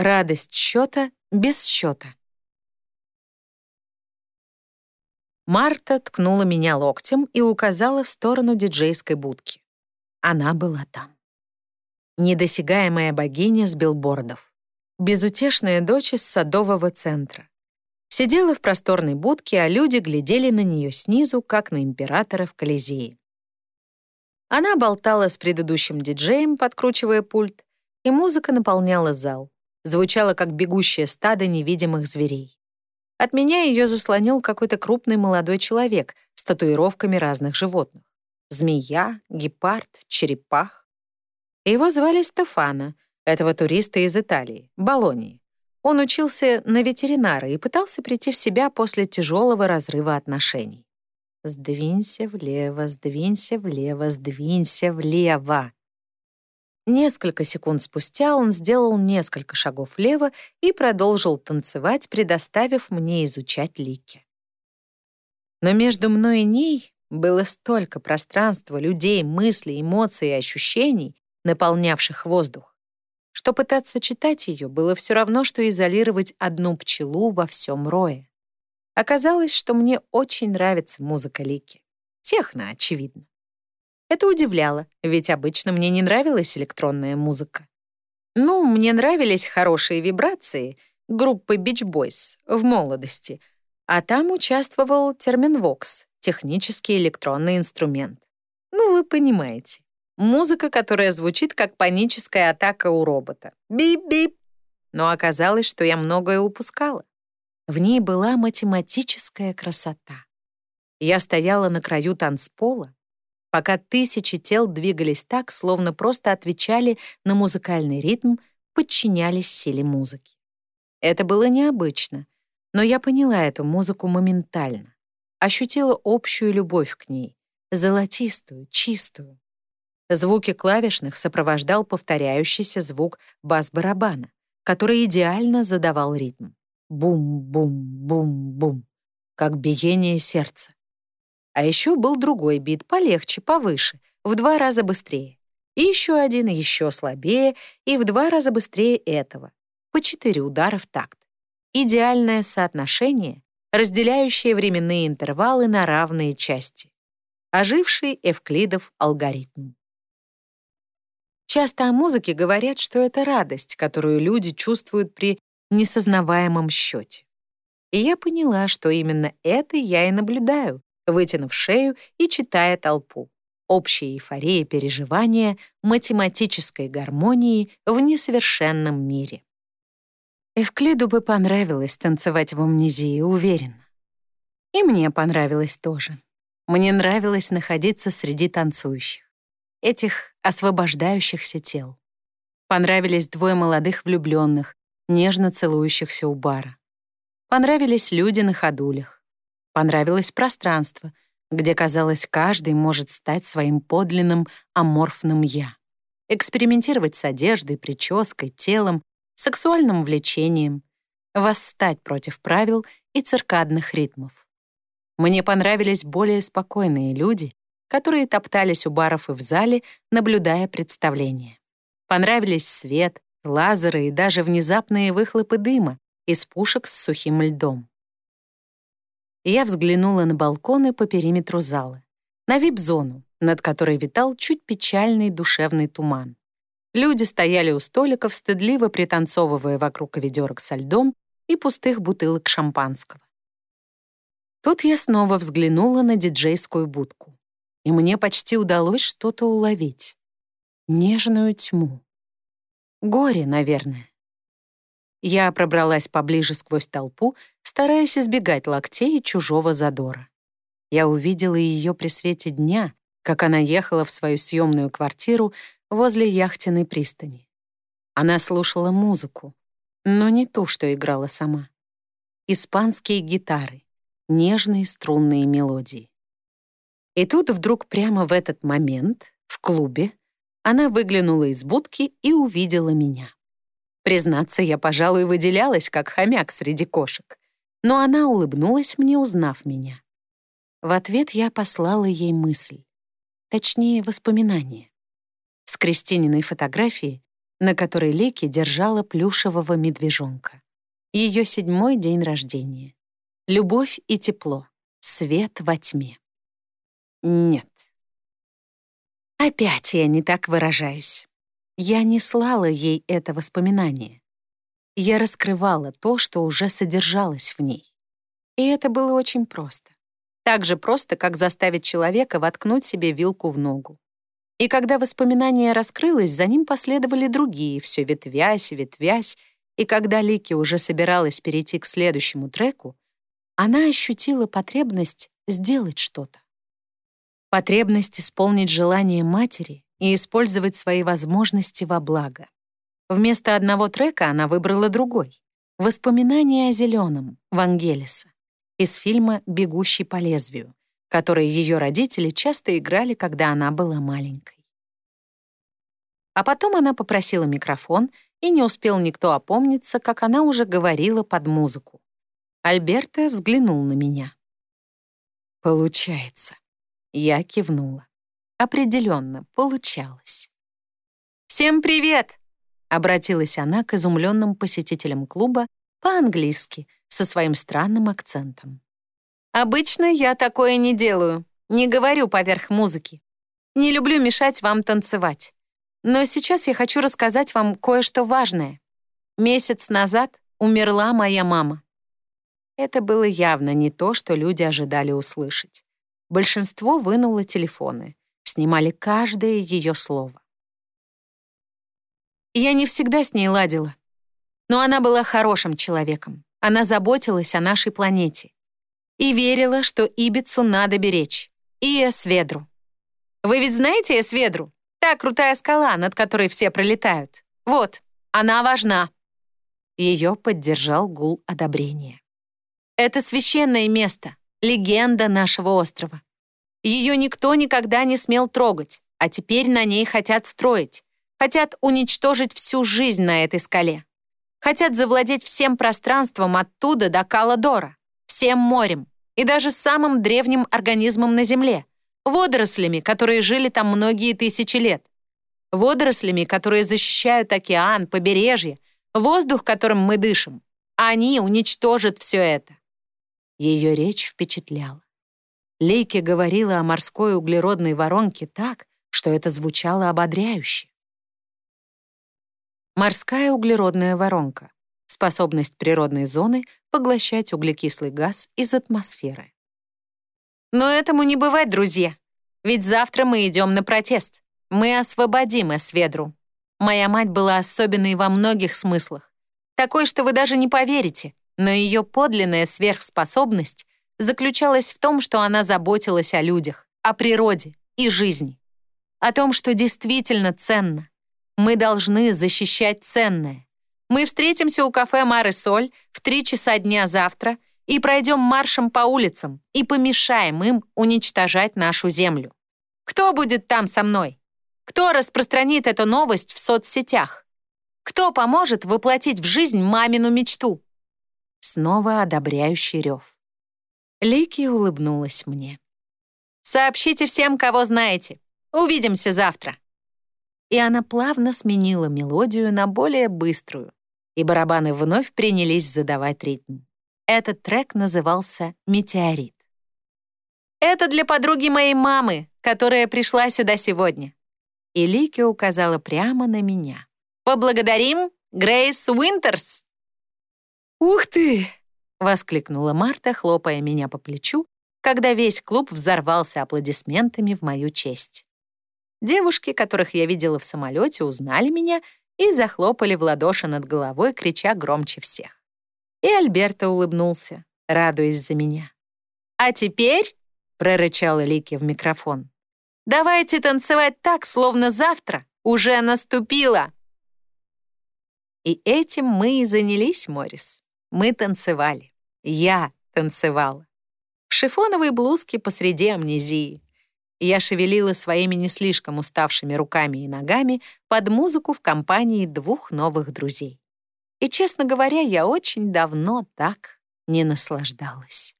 Радость счета без счета. Марта ткнула меня локтем и указала в сторону диджейской будки. Она была там. Недосягаемая богиня с билбордов. Безутешная дочь из садового центра. Сидела в просторной будке, а люди глядели на нее снизу, как на императора в Колизее. Она болтала с предыдущим диджеем, подкручивая пульт, и музыка наполняла зал. Звучала, как бегущее стадо невидимых зверей. От меня ее заслонил какой-то крупный молодой человек с татуировками разных животных. Змея, гепард, черепах. Его звали Стефана, этого туриста из Италии, Болонии. Он учился на ветеринара и пытался прийти в себя после тяжелого разрыва отношений. «Сдвинься влево, сдвинься влево, сдвинься влево». Несколько секунд спустя он сделал несколько шагов влево и продолжил танцевать, предоставив мне изучать лики. Но между мной и ней было столько пространства, людей, мыслей, эмоций и ощущений, наполнявших воздух, что пытаться читать ее было все равно, что изолировать одну пчелу во всем рое. Оказалось, что мне очень нравится музыка Лики. Техно, очевидно. Это удивляло, ведь обычно мне не нравилась электронная музыка. Ну, мне нравились хорошие вибрации группы Beach Boys в молодости, а там участвовал Терминвокс, технический электронный инструмент. Ну, вы понимаете. Музыка, которая звучит как паническая атака у робота. Бип-бип. Но оказалось, что я многое упускала. В ней была математическая красота. Я стояла на краю танцпола, пока тысячи тел двигались так, словно просто отвечали на музыкальный ритм, подчинялись силе музыки. Это было необычно, но я поняла эту музыку моментально, ощутила общую любовь к ней, золотистую, чистую. Звуки клавишных сопровождал повторяющийся звук бас-барабана, который идеально задавал ритм. Бум-бум-бум-бум, как биение сердца. А еще был другой бит, полегче, повыше, в два раза быстрее. И еще один, еще слабее, и в два раза быстрее этого. По четыре удара в такт. Идеальное соотношение, разделяющее временные интервалы на равные части. Оживший Эвклидов алгоритм. Часто о музыке говорят, что это радость, которую люди чувствуют при несознаваемом счете. И я поняла, что именно это я и наблюдаю, вытянув шею и читая толпу. Общая эйфория переживания математической гармонии в несовершенном мире. Эвклиду бы понравилось танцевать в амнезии, уверенно. И мне понравилось тоже. Мне нравилось находиться среди танцующих, этих освобождающихся тел. Понравились двое молодых влюбленных, нежно целующихся у бара. Понравились люди на ходулях. Понравилось пространство, где, казалось, каждый может стать своим подлинным аморфным «я». Экспериментировать с одеждой, прической, телом, сексуальным влечением, восстать против правил и циркадных ритмов. Мне понравились более спокойные люди, которые топтались у баров и в зале, наблюдая представление. Понравились свет, лазеры и даже внезапные выхлопы дыма из пушек с сухим льдом. Я взглянула на балконы по периметру зала, на вип-зону, над которой витал чуть печальный душевный туман. Люди стояли у столиков, стыдливо пританцовывая вокруг ведерок со льдом и пустых бутылок шампанского. Тут я снова взглянула на диджейскую будку, и мне почти удалось что-то уловить. Нежную тьму. Горе, наверное. Я пробралась поближе сквозь толпу, стараясь избегать локтей и чужого задора. Я увидела ее при свете дня, как она ехала в свою съемную квартиру возле яхтенной пристани. Она слушала музыку, но не ту, что играла сама. Испанские гитары, нежные струнные мелодии. И тут вдруг прямо в этот момент, в клубе, она выглянула из будки и увидела меня. Признаться, я, пожалуй, выделялась, как хомяк среди кошек. Но она улыбнулась мне, узнав меня. В ответ я послала ей мысль. Точнее, воспоминание. С Кристининой фотографии на которой Лики держала плюшевого медвежонка. Ее седьмой день рождения. Любовь и тепло. Свет во тьме. Нет. Опять я не так выражаюсь. Я не слала ей это воспоминание. Я раскрывала то, что уже содержалось в ней. И это было очень просто. Так же просто, как заставить человека воткнуть себе вилку в ногу. И когда воспоминание раскрылось, за ним последовали другие, все ветвясь, ветвясь, и когда Лики уже собиралась перейти к следующему треку, она ощутила потребность сделать что-то. Потребность исполнить желание матери и использовать свои возможности во благо. Вместо одного трека она выбрала другой — «Воспоминания о зеленом» Вангелиса из фильма «Бегущий по лезвию», который ее родители часто играли, когда она была маленькой. А потом она попросила микрофон, и не успел никто опомниться, как она уже говорила под музыку. Альберто взглянул на меня. «Получается». Я кивнула. Определенно, получалось. «Всем привет!» — обратилась она к изумленным посетителям клуба по-английски, со своим странным акцентом. Обычно я такое не делаю, не говорю поверх музыки. Не люблю мешать вам танцевать. Но сейчас я хочу рассказать вам кое-что важное. Месяц назад умерла моя мама. Это было явно не то, что люди ожидали услышать. Большинство вынуло телефоны, снимали каждое ее слово. Я не всегда с ней ладила, но она была хорошим человеком. Она заботилась о нашей планете и верила, что Ибицу надо беречь. И Эсведру. Вы ведь знаете Эсведру? Та крутая скала, над которой все пролетают. Вот, она важна. Ее поддержал гул одобрения. Это священное место, легенда нашего острова. Ее никто никогда не смел трогать, а теперь на ней хотят строить. Хотят уничтожить всю жизнь на этой скале. Хотят завладеть всем пространством оттуда до Каладора всем морем и даже самым древним организмом на Земле — водорослями, которые жили там многие тысячи лет. Водорослями, которые защищают океан, побережье, воздух, которым мы дышим. Они уничтожат все это. Ее речь впечатляла. Лейке говорила о морской углеродной воронке так, что это звучало ободряюще. Морская углеродная воронка способность природной зоны поглощать углекислый газ из атмосферы. Но этому не бывать, друзья. Ведь завтра мы идем на протест. Мы освободим Эсведру. Моя мать была особенной во многих смыслах. Такой, что вы даже не поверите. Но ее подлинная сверхспособность заключалась в том, что она заботилась о людях, о природе и жизни. О том, что действительно ценно. Мы должны защищать ценное. Мы встретимся у кафе «Мар Соль» в три часа дня завтра и пройдем маршем по улицам и помешаем им уничтожать нашу землю. Кто будет там со мной? Кто распространит эту новость в соцсетях? Кто поможет воплотить в жизнь мамину мечту? Снова одобряющий рев. Лики улыбнулась мне. «Сообщите всем, кого знаете. Увидимся завтра». И она плавно сменила мелодию на более быструю, и барабаны вновь принялись задавать ритм. Этот трек назывался «Метеорит». «Это для подруги моей мамы, которая пришла сюда сегодня». И Лики указала прямо на меня. «Поблагодарим Грейс Уинтерс!» «Ух ты!» — воскликнула Марта, хлопая меня по плечу, когда весь клуб взорвался аплодисментами в мою честь. Девушки, которых я видела в самолете, узнали меня и захлопали в ладоши над головой, крича громче всех. И Альберто улыбнулся, радуясь за меня. «А теперь», — прорычала Лики в микрофон, «давайте танцевать так, словно завтра уже наступило». И этим мы и занялись, Морис. Мы танцевали. Я танцевала. В шифоновой блузке посреди амнезии. Я шевелила своими не слишком уставшими руками и ногами под музыку в компании двух новых друзей. И, честно говоря, я очень давно так не наслаждалась.